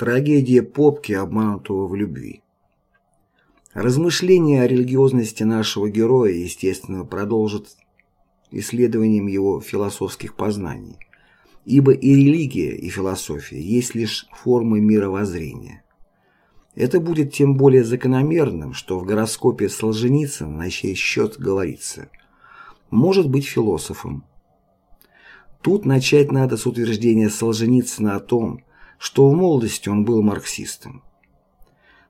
Трагедия попки, обманутого в любви. Размышления о религиозности нашего героя, естественно, продолжат исследованием его философских познаний, ибо и религия, и философия есть лишь формы мировоззрения. Это будет тем более закономерным, что в гороскопе Солженицына на чей счет говорится «может быть философом». Тут начать надо с утверждения Солженицына о том, что в молодости он был марксистом.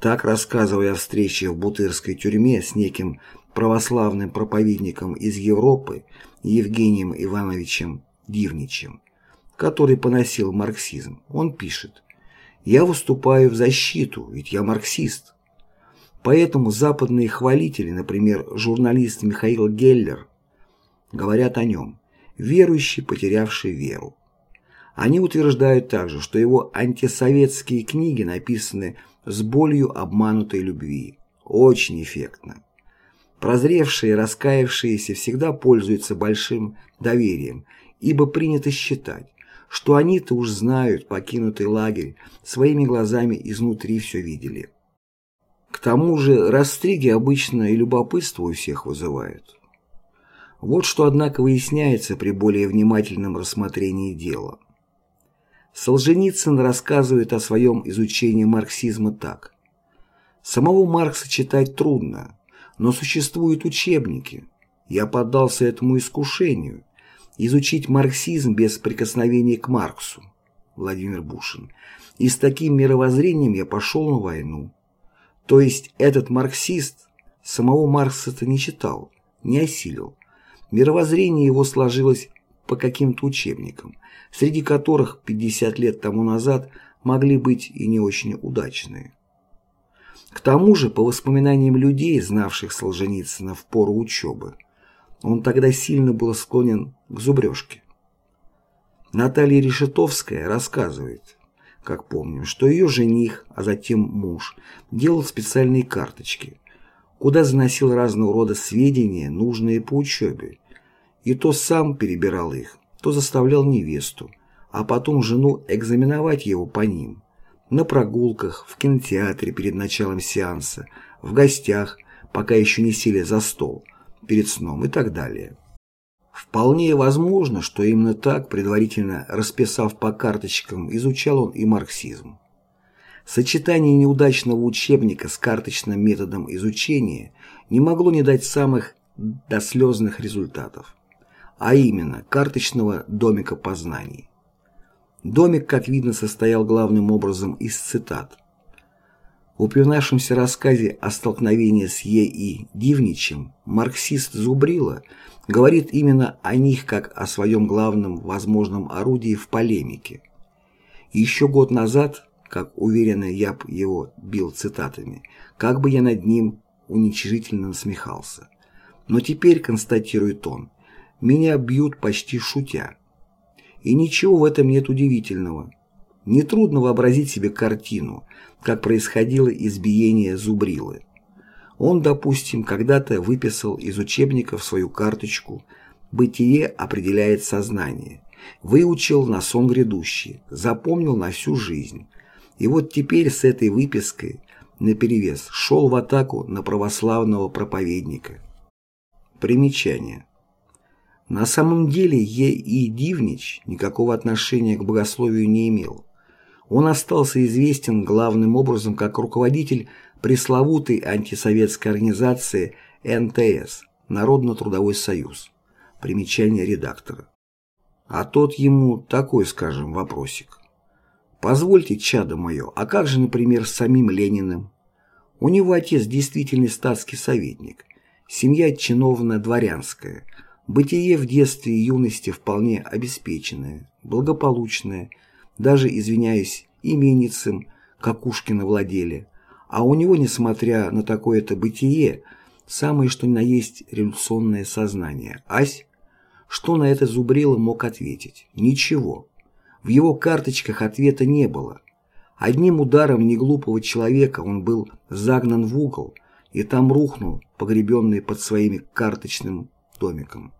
Так, рассказывая о встрече в Бутырской тюрьме с неким православным проповедником из Европы Евгением Ивановичем Дивничем, который поносил марксизм, он пишет «Я выступаю в защиту, ведь я марксист». Поэтому западные хвалители, например, журналист Михаил Геллер, говорят о нем «верующий, потерявший веру». Они утверждают также, что его антисоветские книги написаны с болью обманутой любви. Очень эффектно. Прозревшие, раскаявшиеся всегда пользуются большим доверием, ибо принято считать, что они-то уж знают покинутый лагерь, своими глазами изнутри все видели. К тому же растриги обычно и любопытство у всех вызывают. Вот что, однако, выясняется при более внимательном рассмотрении дела. Солженицын рассказывает о своем изучении марксизма так. Самого Маркса читать трудно, но существуют учебники. Я поддался этому искушению изучить марксизм без прикосновения к Марксу. Владимир Бушин. И с таким мировоззрением я пошел на войну. То есть этот марксист самого Маркса-то не читал, не осилил. Мировоззрение его сложилось по каким-то учебникам, среди которых 50 лет тому назад могли быть и не очень удачные. К тому же, по воспоминаниям людей, знавших Солженицына в пору учебы, он тогда сильно был склонен к зубрежке. Наталья Решетовская рассказывает, как помню, что ее жених, а затем муж, делал специальные карточки, куда заносил разного рода сведения, нужные по учебе, и то сам перебирал их, то заставлял невесту, а потом жену экзаменовать его по ним. На прогулках, в кинотеатре перед началом сеанса, в гостях, пока еще не сели за стол, перед сном и так далее. Вполне возможно, что именно так, предварительно расписав по карточкам, изучал он и марксизм. Сочетание неудачного учебника с карточным методом изучения не могло не дать самых дослезных результатов а именно карточного домика познаний. Домик, как видно, состоял главным образом из цитат. В упоминавшемся рассказе о столкновении с Е.И. Дивничем марксист Зубрила говорит именно о них как о своем главном возможном орудии в полемике. еще год назад, как уверенно я б его бил цитатами, как бы я над ним уничижительно насмехался. Но теперь, констатирует он, меня бьют почти шутя. И ничего в этом нет удивительного. Нетрудно вообразить себе картину, как происходило избиение Зубрилы. Он, допустим, когда-то выписал из учебников свою карточку «Бытие определяет сознание», выучил на сон грядущий, запомнил на всю жизнь. И вот теперь с этой выпиской наперевес шел в атаку на православного проповедника. Примечание. На самом деле Е.И. Дивнич никакого отношения к богословию не имел. Он остался известен главным образом как руководитель пресловутой антисоветской организации НТС Народно-трудовой союз. Примечание редактора. А тот ему такой, скажем, вопросик. Позвольте, чадо мое, а как же, например, с самим Лениным? У него отец действительный статский советник, семья чиновно-дворянская – Бытие в детстве и юности вполне обеспеченное, благополучное, даже, извиняюсь, именицем Какушкина владели, а у него, несмотря на такое-то бытие, самое что ни на есть революционное сознание. Ась? Что на это Зубрила мог ответить? Ничего. В его карточках ответа не было. Одним ударом неглупого человека он был загнан в угол и там рухнул, погребенный под своими карточным домиком.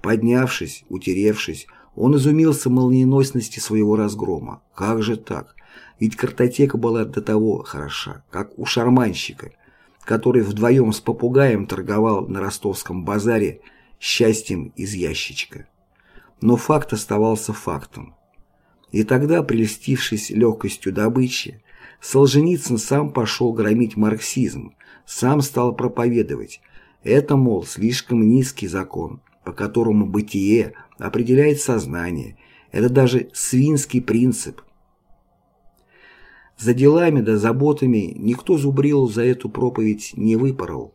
Поднявшись, утеревшись, он изумился молниеносности своего разгрома. Как же так? Ведь картотека была до того хороша, как у шарманщика, который вдвоем с попугаем торговал на ростовском базаре счастьем из ящичка. Но факт оставался фактом. И тогда, прельстившись легкостью добычи, Солженицын сам пошел громить марксизм, сам стал проповедовать. Это, мол, слишком низкий закон, по которому бытие определяет сознание. Это даже свинский принцип. За делами да заботами никто зубрил за эту проповедь не выпорол.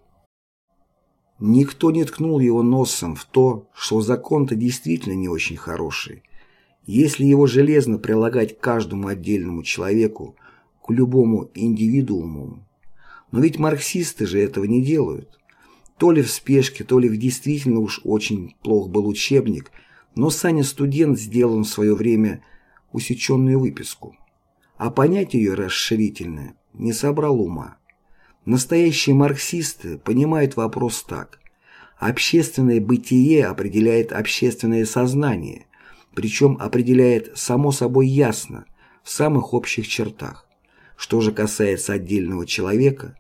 Никто не ткнул его носом в то, что закон-то действительно не очень хороший. Если его железно прилагать к каждому отдельному человеку, к любому индивидууму. Но ведь марксисты же этого не делают. То ли в спешке, то ли в действительно уж очень плох был учебник, но Саня студент сделал в свое время усеченную выписку. А понять ее расширительное не собрал ума. Настоящие марксисты понимают вопрос так. Общественное бытие определяет общественное сознание, причем определяет само собой ясно, в самых общих чертах. Что же касается отдельного человека,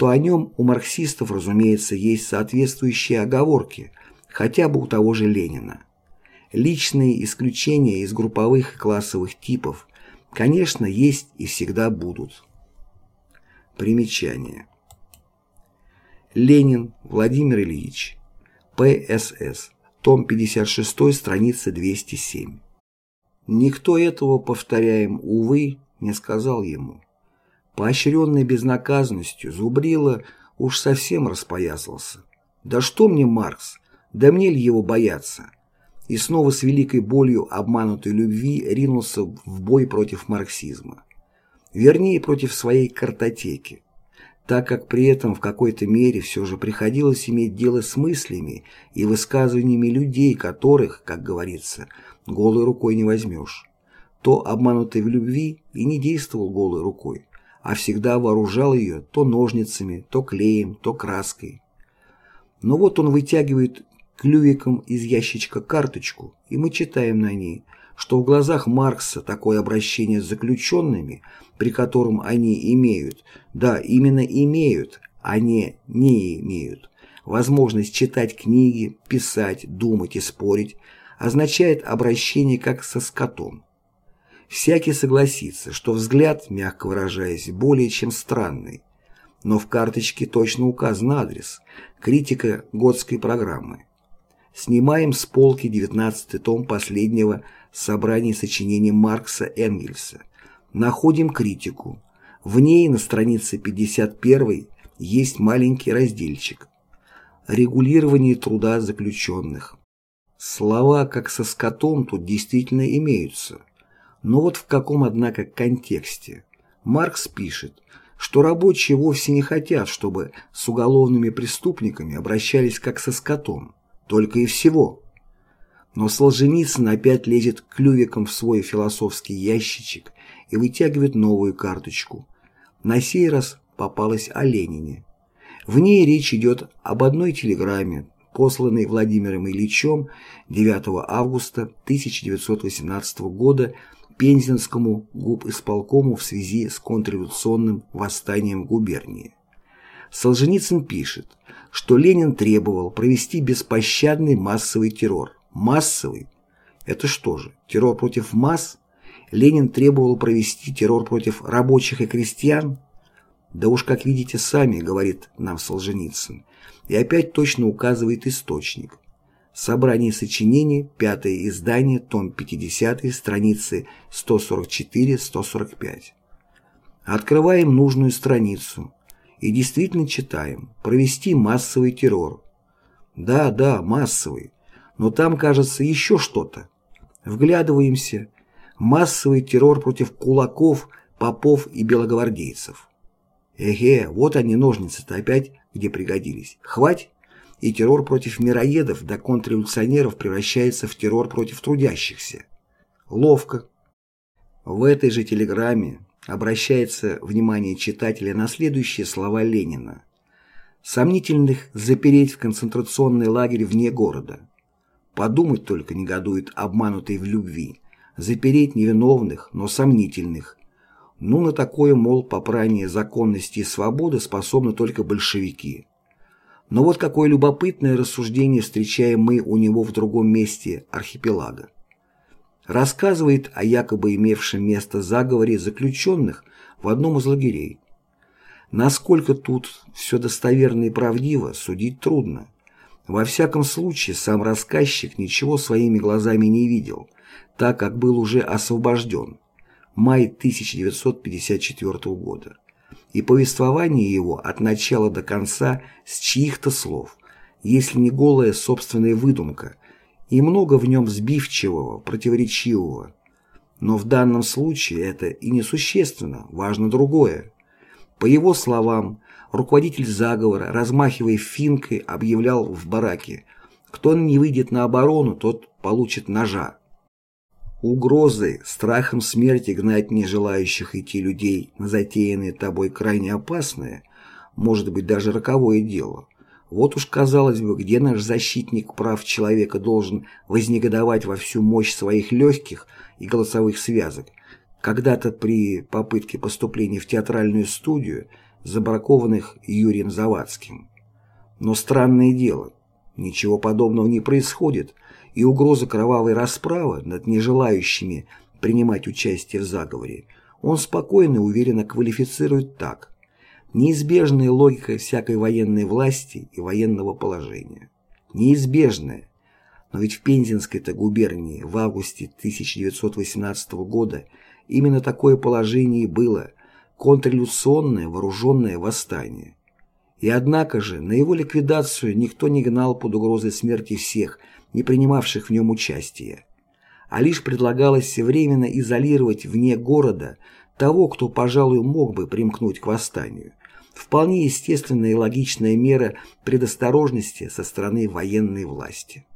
то о нем у марксистов, разумеется, есть соответствующие оговорки, хотя бы у того же Ленина. Личные исключения из групповых и классовых типов, конечно, есть и всегда будут. Примечание. Ленин Владимир Ильич. ПСС. Том 56, страница 207. Никто этого, повторяем, увы, не сказал ему. Поощренный безнаказанностью, Зубрила уж совсем распоясался. Да что мне Маркс? Да мне ли его бояться? И снова с великой болью обманутой любви ринулся в бой против марксизма. Вернее, против своей картотеки так как при этом в какой-то мере все же приходилось иметь дело с мыслями и высказываниями людей, которых, как говорится, голой рукой не возьмешь. То обманутый в любви и не действовал голой рукой, а всегда вооружал ее то ножницами, то клеем, то краской. Но вот он вытягивает клювиком из ящичка карточку, и мы читаем на ней, что в глазах Маркса такое обращение с заключенными, при котором они имеют, да, именно имеют, а не не имеют, возможность читать книги, писать, думать и спорить, означает обращение как со скотом. Всякий согласится, что взгляд, мягко выражаясь, более чем странный. Но в карточке точно указан адрес «Критика Готской программы». Снимаем с полки 19 том последнего собрания сочинений Маркса Энгельса. Находим критику. В ней на странице 51 есть маленький разделчик. Регулирование труда заключенных. Слова «как со скотом» тут действительно имеются. Но вот в каком, однако, контексте. Маркс пишет, что рабочие вовсе не хотят, чтобы с уголовными преступниками обращались как со скотом, только и всего. Но Солженицын опять лезет клювиком в свой философский ящичек и вытягивает новую карточку. На сей раз попалась о Ленине. В ней речь идет об одной телеграмме, посланной Владимиром Ильичем 9 августа 1918 года Пензенскому губисполкому в связи с контрреволюционным восстанием в губернии. Солженицын пишет, что Ленин требовал провести беспощадный массовый террор. Массовый? Это что же, террор против масс? Ленин требовал провести террор против рабочих и крестьян? Да уж как видите сами, говорит нам Солженицын, и опять точно указывает источник. Собрание сочинений, пятое издание, том 50, страницы 144-145. Открываем нужную страницу и действительно читаем «Провести массовый террор». Да, да, массовый, но там, кажется, еще что-то. Вглядываемся. Массовый террор против кулаков, попов и белогвардейцев. Эге, вот они ножницы-то опять где пригодились. Хвать! И террор против мироедов до контрреволюционеров превращается в террор против трудящихся. Ловко. В этой же телеграмме обращается внимание читателя на следующие слова Ленина. Сомнительных запереть в концентрационный лагерь вне города. Подумать только негодует обманутый в любви. Запереть невиновных, но сомнительных. Ну, на такое, мол, попрание законности и свободы способны только большевики. Но вот какое любопытное рассуждение встречаем мы у него в другом месте архипелага. Рассказывает о якобы имевшем место заговоре заключенных в одном из лагерей. Насколько тут все достоверно и правдиво, судить трудно. Во всяком случае, сам рассказчик ничего своими глазами не видел, так как был уже освобожден. Май 1954 года. И повествование его от начала до конца с чьих-то слов, если не голая собственная выдумка, и много в нем сбивчивого, противоречивого. Но в данном случае это и несущественно, важно другое. По его словам, руководитель заговора, размахивая финкой, объявлял в бараке «Кто не выйдет на оборону, тот получит ножа». Угрозой, страхом смерти гнать не желающих идти людей на затеянные тобой крайне опасное, может быть даже роковое дело. Вот уж казалось бы, где наш защитник прав человека должен вознегодовать во всю мощь своих легких и голосовых связок, когда-то при попытке поступления в театральную студию, забракованных Юрием Завадским. Но странное дело, ничего подобного не происходит, и угроза кровавой расправы над нежелающими принимать участие в заговоре он спокойно и уверенно квалифицирует так. Неизбежная логика всякой военной власти и военного положения. Неизбежная. Но ведь в Пензенской-то губернии в августе 1918 года Именно такое положение и было – контрреволюционное вооруженное восстание. И однако же на его ликвидацию никто не гнал под угрозой смерти всех, не принимавших в нем участие, а лишь предлагалось временно изолировать вне города того, кто, пожалуй, мог бы примкнуть к восстанию. Вполне естественная и логичная мера предосторожности со стороны военной власти.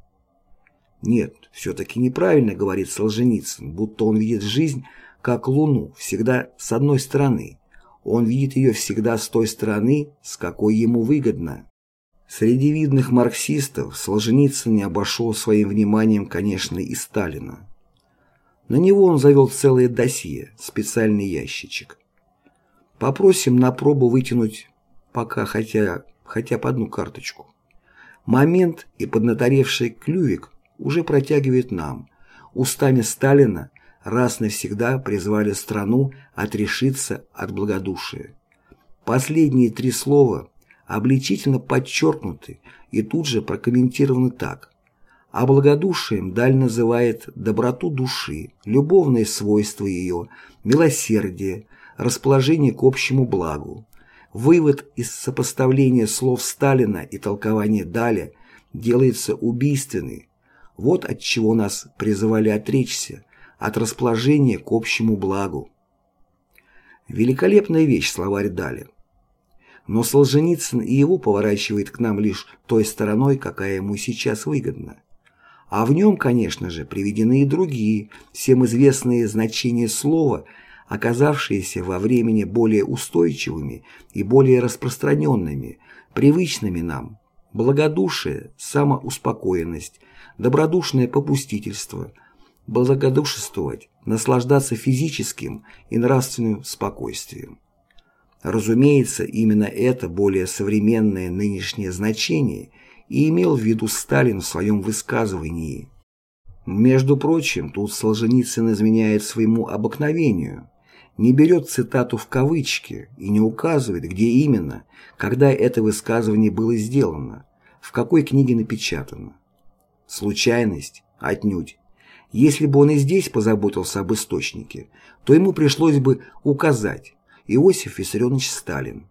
Нет, все-таки неправильно говорит Солженицын, будто он видит жизнь как Луну, всегда с одной стороны. Он видит ее всегда с той стороны, с какой ему выгодно. Среди видных марксистов Солженицын не обошел своим вниманием, конечно, и Сталина. На него он завел целое досье, специальный ящичек. Попросим на пробу вытянуть пока хотя, хотя по одну карточку. Момент и поднаторевший клювик уже протягивает нам, устами Сталина, раз навсегда призвали страну отрешиться от благодушия. Последние три слова обличительно подчеркнуты и тут же прокомментированы так. А благодушием Даль называет доброту души, любовные свойства ее, милосердие, расположение к общему благу. Вывод из сопоставления слов Сталина и толкования Даля делается убийственный. Вот от чего нас призывали отречься, от расположения к общему благу. Великолепная вещь словарь Дали. Но Солженицын и его поворачивает к нам лишь той стороной, какая ему сейчас выгодна. А в нем, конечно же, приведены и другие, всем известные значения слова, оказавшиеся во времени более устойчивыми и более распространенными, привычными нам. Благодушие, самоуспокоенность, добродушное попустительство – благодушествовать, наслаждаться физическим и нравственным спокойствием. Разумеется, именно это более современное нынешнее значение и имел в виду Сталин в своем высказывании. Между прочим, тут Солженицын изменяет своему обыкновению, не берет цитату в кавычки и не указывает, где именно, когда это высказывание было сделано, в какой книге напечатано. Случайность? Отнюдь. Если бы он и здесь позаботился об источнике, то ему пришлось бы указать Иосиф Виссарионович Сталин.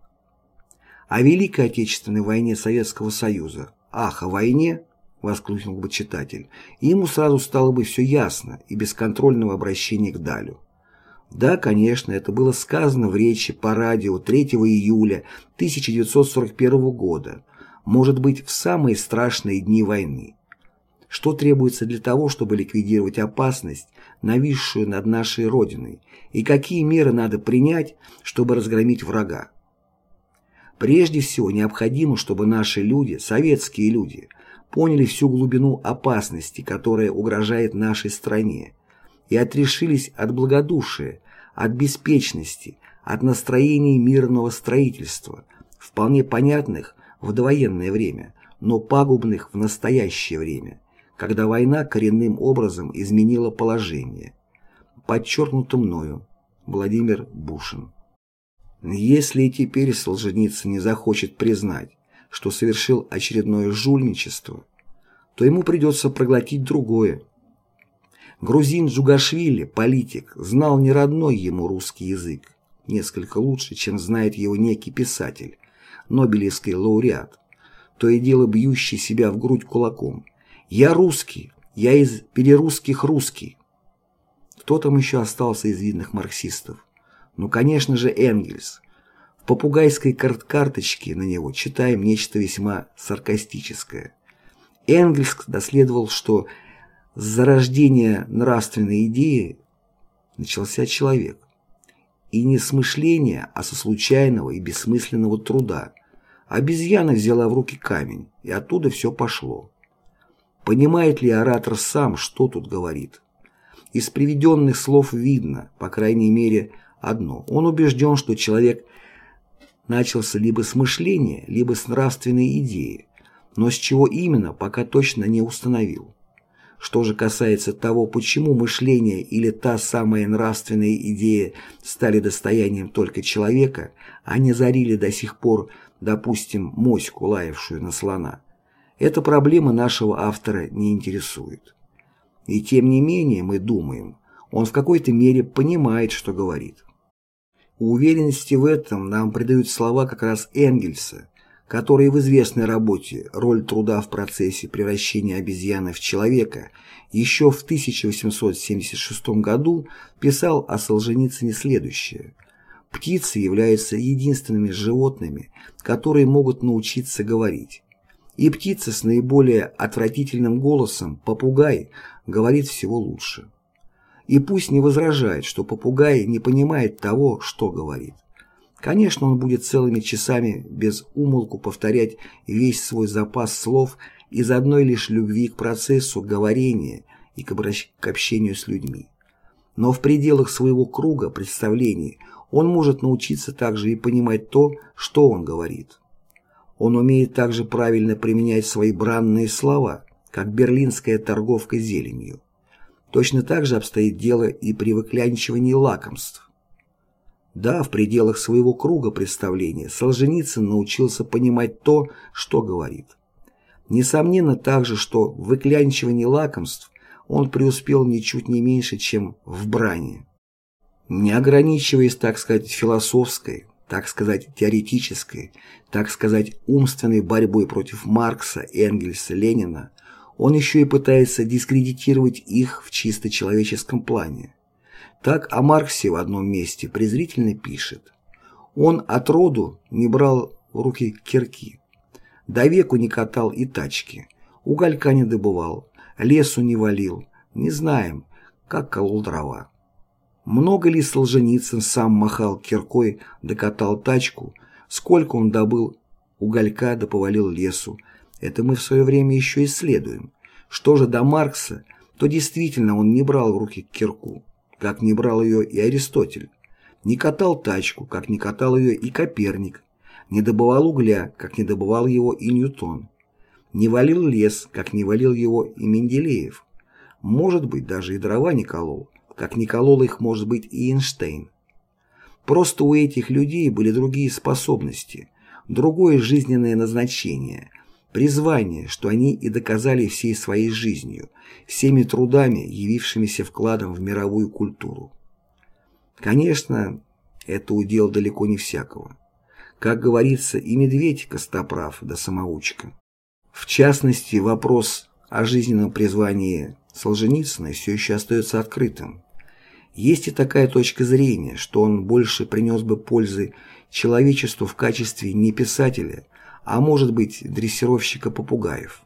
О Великой Отечественной войне Советского Союза. Ах, о войне? воскликнул бы читатель, и ему сразу стало бы все ясно и без контрольного обращения к Далю. Да, конечно, это было сказано в речи по радио 3 июля 1941 года, может быть, в самые страшные дни войны. Что требуется для того, чтобы ликвидировать опасность, нависшую над нашей Родиной, и какие меры надо принять, чтобы разгромить врага? Прежде всего, необходимо, чтобы наши люди, советские люди, поняли всю глубину опасности, которая угрожает нашей стране, и отрешились от благодушия, от беспечности, от настроений мирного строительства, вполне понятных в довоенное время, но пагубных в настоящее время, когда война коренным образом изменила положение. Подчеркнуто мною. Владимир Бушин. Если и теперь Солженицын не захочет признать, что совершил очередное жульничество, то ему придется проглотить другое. Грузин Джугашвили, политик, знал не родной ему русский язык, несколько лучше, чем знает его некий писатель, Нобелевский лауреат, то и дело бьющий себя в грудь кулаком. «Я русский, я из перерусских русский». Кто там еще остался из видных марксистов? Ну, конечно же, Энгельс. В попугайской карт карточке на него читаем нечто весьма саркастическое. Энгельс доследовал, что с зарождения нравственной идеи начался человек. И не с мышления, а со случайного и бессмысленного труда. Обезьяна взяла в руки камень, и оттуда все пошло. Понимает ли оратор сам, что тут говорит? Из приведенных слов видно, по крайней мере, одно. Он убежден, что человек начался либо с мышления, либо с нравственной идеи, но с чего именно, пока точно не установил. Что же касается того, почему мышление или та самая нравственная идея стали достоянием только человека, а не зарили до сих пор, допустим, моську, лаявшую на слона, эта проблема нашего автора не интересует. И тем не менее мы думаем, он в какой-то мере понимает, что говорит. Уверенности в этом нам придают слова как раз Энгельса, который в известной работе «Роль труда в процессе превращения обезьяны в человека» еще в 1876 году писал о Солженицыне следующее. «Птицы являются единственными животными, которые могут научиться говорить. И птица с наиболее отвратительным голосом, попугай, говорит всего лучше. И пусть не возражает, что попугай не понимает того, что говорит. Конечно, он будет целыми часами без умолку повторять весь свой запас слов из одной лишь любви к процессу говорения и к, общению с людьми. Но в пределах своего круга представлений он может научиться также и понимать то, что он говорит. Он умеет также правильно применять свои бранные слова, как берлинская торговка зеленью. Точно так же обстоит дело и при выклянчивании лакомств. Да, в пределах своего круга представления Солженицын научился понимать то, что говорит. Несомненно также, что в выклянчивании лакомств он преуспел ничуть не меньше, чем в брани. Не ограничиваясь, так сказать, философской, так сказать, теоретической, так сказать, умственной борьбой против Маркса, Энгельса, Ленина, он еще и пытается дискредитировать их в чисто человеческом плане. Так о Марксе в одном месте презрительно пишет. Он от роду не брал в руки кирки, до веку не катал и тачки, уголька не добывал, лесу не валил, не знаем, как колол дрова. Много ли Солженицын сам махал киркой, докатал тачку, сколько он добыл уголька да повалил лесу, это мы в свое время еще исследуем. Что же до Маркса, то действительно он не брал в руки кирку, как не брал ее и Аристотель. Не катал тачку, как не катал ее и Коперник. Не добывал угля, как не добывал его и Ньютон. Не валил лес, как не валил его и Менделеев. Может быть, даже и дрова не колол, как не колол их, может быть, и Эйнштейн. Просто у этих людей были другие способности, другое жизненное назначение – Призвание, что они и доказали всей своей жизнью, всеми трудами, явившимися вкладом в мировую культуру. Конечно, это удел далеко не всякого. Как говорится, и медведь костоправ да самоучка. В частности, вопрос о жизненном призвании Солженицына все еще остается открытым. Есть и такая точка зрения, что он больше принес бы пользы человечеству в качестве не писателя, а может быть дрессировщика попугаев.